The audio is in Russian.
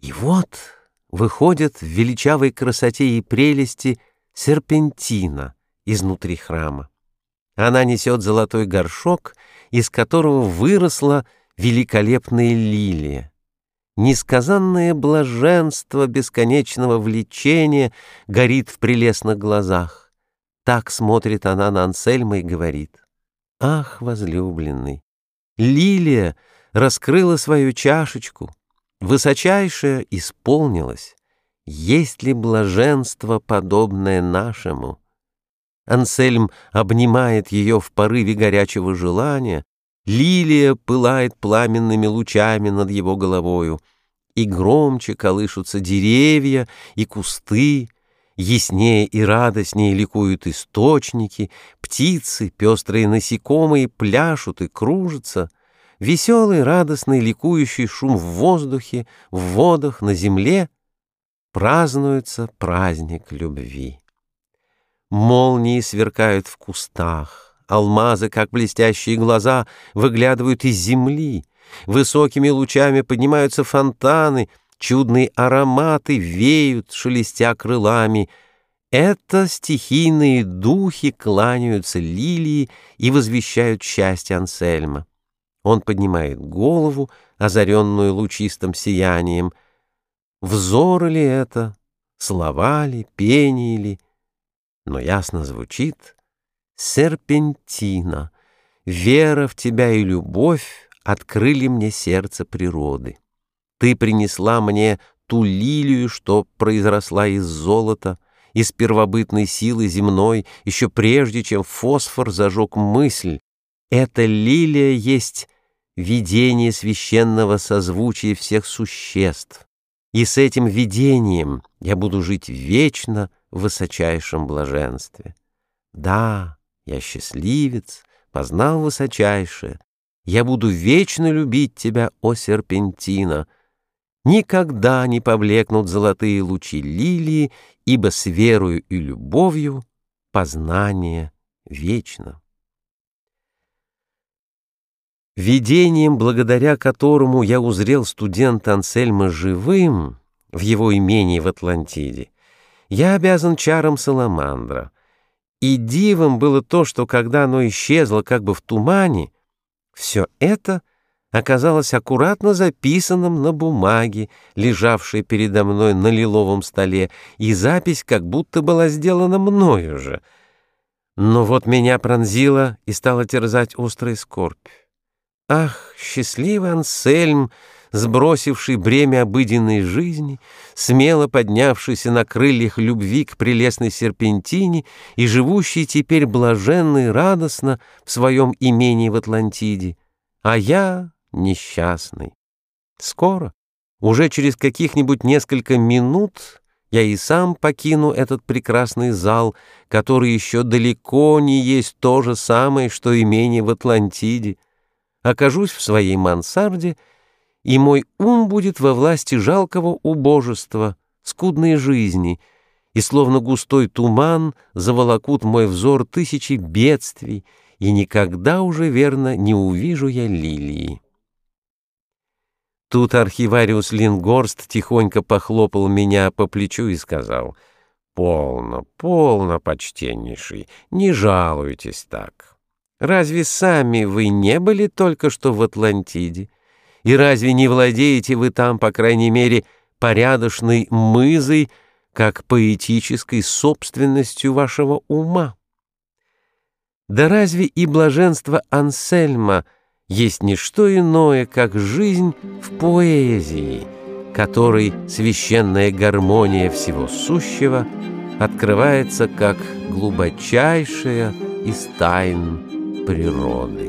И вот выходит в величавой красоте и прелести серпентина изнутри храма. Она несет золотой горшок, из которого выросла великолепная лилия. Несказанное блаженство бесконечного влечения горит в прелестных глазах. Так смотрит она на Ансельма и говорит. «Ах, возлюбленный, лилия раскрыла свою чашечку, высочайшее исполнилось. Есть ли блаженство, подобное нашему?» Ансельм обнимает ее в порыве горячего желания, лилия пылает пламенными лучами над его головою, и громче колышутся деревья и кусты, яснее и радостнее ликуют источники, птицы, пестрые насекомые пляшут и кружатся, веселый, радостный, ликующий шум в воздухе, в водах, на земле празднуется праздник любви. Молнии сверкают в кустах, алмазы, как блестящие глаза, выглядывают из земли, высокими лучами поднимаются фонтаны, чудные ароматы веют, шелестя крылами. Это стихийные духи кланяются лилии и возвещают счастье Ансельма. Он поднимает голову, озаренную лучистым сиянием. Взор ли это, слова ли, пение ли — но ясно звучит «Серпентина, вера в тебя и любовь открыли мне сердце природы. Ты принесла мне ту лилию, что произросла из золота, из первобытной силы земной, еще прежде, чем фосфор зажег мысль. Эта лилия есть видение священного созвучия всех существ. И с этим видением я буду жить вечно, в высочайшем блаженстве. Да, я счастливец, познал высочайшее. Я буду вечно любить тебя, о серпентина. Никогда не поблекнут золотые лучи лилии, ибо с верою и любовью познание вечно. Видением, благодаря которому я узрел студента Ансельма живым в его имении в Атлантиде, я обязан чарам саламандра. И дивом было то, что когда оно исчезло как бы в тумане, все это оказалось аккуратно записанным на бумаге, лежавшей передо мной на лиловом столе, и запись как будто была сделана мною же. Но вот меня пронзила и стала терзать острая скорбь. Ах, счастливый Ансельм! сбросивший бремя обыденной жизни, смело поднявшийся на крыльях любви к прелестной серпентине и живущий теперь блаженно и радостно в своем имении в Атлантиде, а я несчастный. Скоро, уже через каких-нибудь несколько минут, я и сам покину этот прекрасный зал, который еще далеко не есть то же самое, что имение в Атлантиде, окажусь в своей мансарде — и мой ум будет во власти жалкого убожества, скудной жизни, и словно густой туман заволокут мой взор тысячи бедствий, и никогда уже, верно, не увижу я лилии. Тут архивариус Лингорст тихонько похлопал меня по плечу и сказал, «Полно, полно, почтеннейший, не жалуйтесь так. Разве сами вы не были только что в Атлантиде? И разве не владеете вы там, по крайней мере, порядочной мызой, как поэтической собственностью вашего ума? Да разве и блаженство Ансельма есть не что иное, как жизнь в поэзии, которой священная гармония всего сущего открывается как глубочайшая из тайн природы.